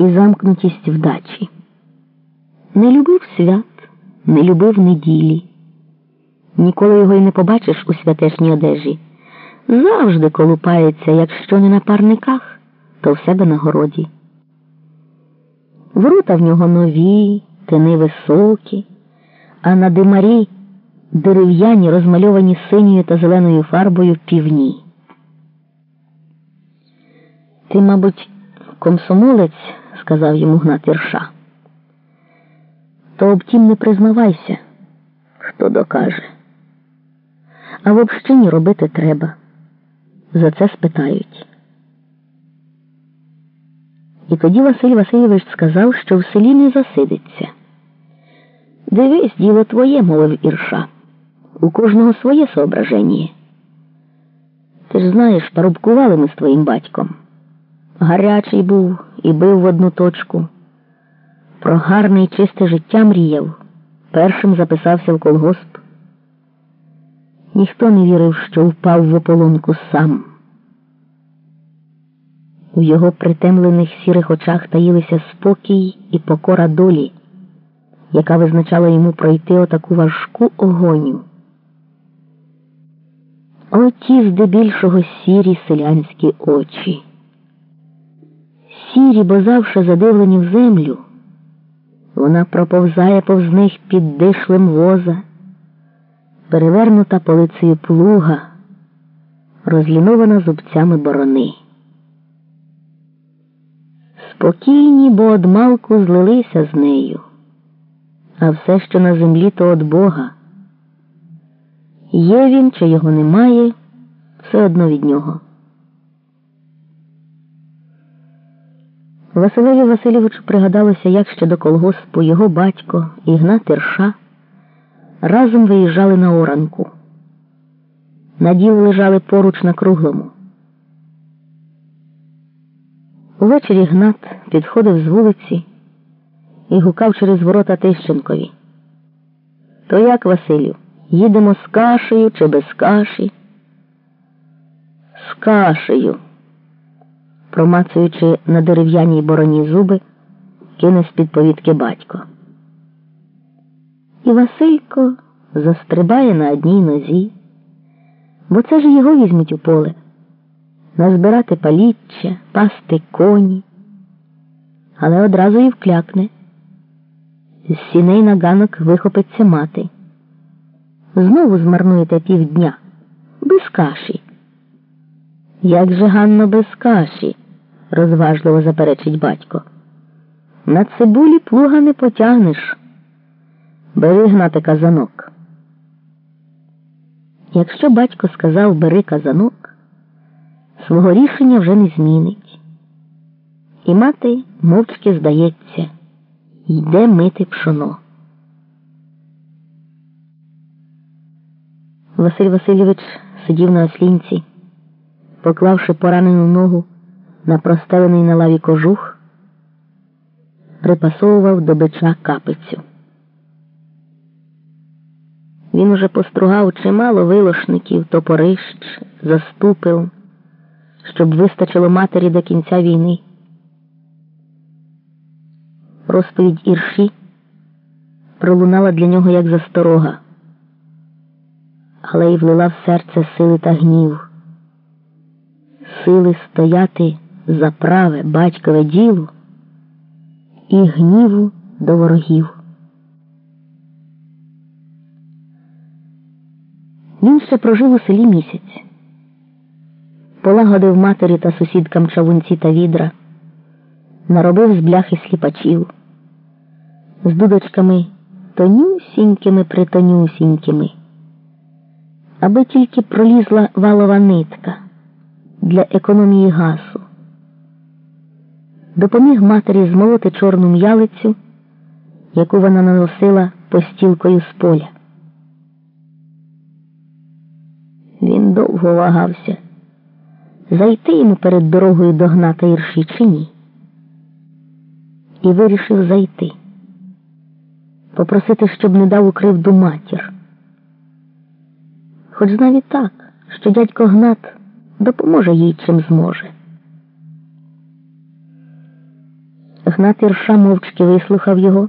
і замкнутість вдачі. Не любив свят, не любив неділі. Ніколи його й не побачиш у святешній одежі. Завжди колупається, якщо не на парниках, то в себе на городі. Ворота в нього нові, тини високі, а на димарі дерев'яні, розмальовані синьою та зеленою фарбою півні. Ти, мабуть, комсомолець, сказав йому Гнат Ірша. То обтім не признавайся, хто докаже. А в общині робити треба. За це спитають. І тоді Василь Васильович сказав, що в селі не засидиться. Дивись, діло твоє, мовив Ірша. У кожного своє соображення. Ти ж знаєш, парубкували ми з твоїм батьком. Гарячий був і бив в одну точку. Про гарне і чисте життя мріяв. Першим записався в колгосп. Ніхто не вірив, що впав в ополонку сам. У його притемлених сірих очах таїлися спокій і покора долі, яка визначала йому пройти отаку важку огоню. Оті здебільшого сірі селянські очі. Сірі, бо завше задивлені в землю, вона проповзає повз них під дишлем воза, перевернута полицею плуга, розлінована зубцями борони. Спокійні, бо одмалку злилися з нею, а все, що на землі, то від Бога. Є він, чи його немає, все одно від нього. Василеві Васильовичу пригадалося, як ще до колгоспу його батько Ігнат Ірша разом виїжджали на оранку. Наділ лежали поруч на круглому. Увечері Гнат підходив з вулиці і гукав через ворота Тищенкові. То як, Василю, їдемо з кашею чи без каші? З кашею промацуючи на дерев'яній бороні зуби, кине з-під повідки батько. І Василько застрибає на одній нозі, бо це ж його візьмуть у поле, назбирати паліччя, пасти коні, але одразу і вклякне. З сіней на ганок вихопиться мати. Знову змарнуєте півдня, без каші. Як же Ганно без каші? Розважливо заперечить батько. На цибулі плуга не потягнеш. Бери гнати казанок. Якщо батько сказав бери казанок, свого рішення вже не змінить. І мати мовчки здається, йде мити пшоно. Василь Васильович сидів на ослінці, поклавши поранену ногу на простелений на лаві кожух, припасовував до бича капицю. Він уже постругав чимало вилошників, топорищ, заступив, щоб вистачило матері до кінця війни. Розповідь ірші пролунала для нього як засторога, але й влила в серце сили та гнів, сили стояти за праве батькове діло і гніву до ворогів. Він ще прожив у селі місяць, полагодив матері та сусідкам чавунці та відра, наробив з бляхи сліпачів, з дудочками тонюсінькими притонюсінькими, аби тільки пролізла валова нитка для економії гасу допоміг матері змолоти чорну м'ялицю, яку вона наносила постілкою з поля. Він довго вагався, зайти йому перед дорогою до гната ірші чи ні. І вирішив зайти, попросити, щоб не дав у кривду матір. Хоч знав і так, що дядько Гнат допоможе їй чим зможе. Гнат Ірша мовчки вислухав його.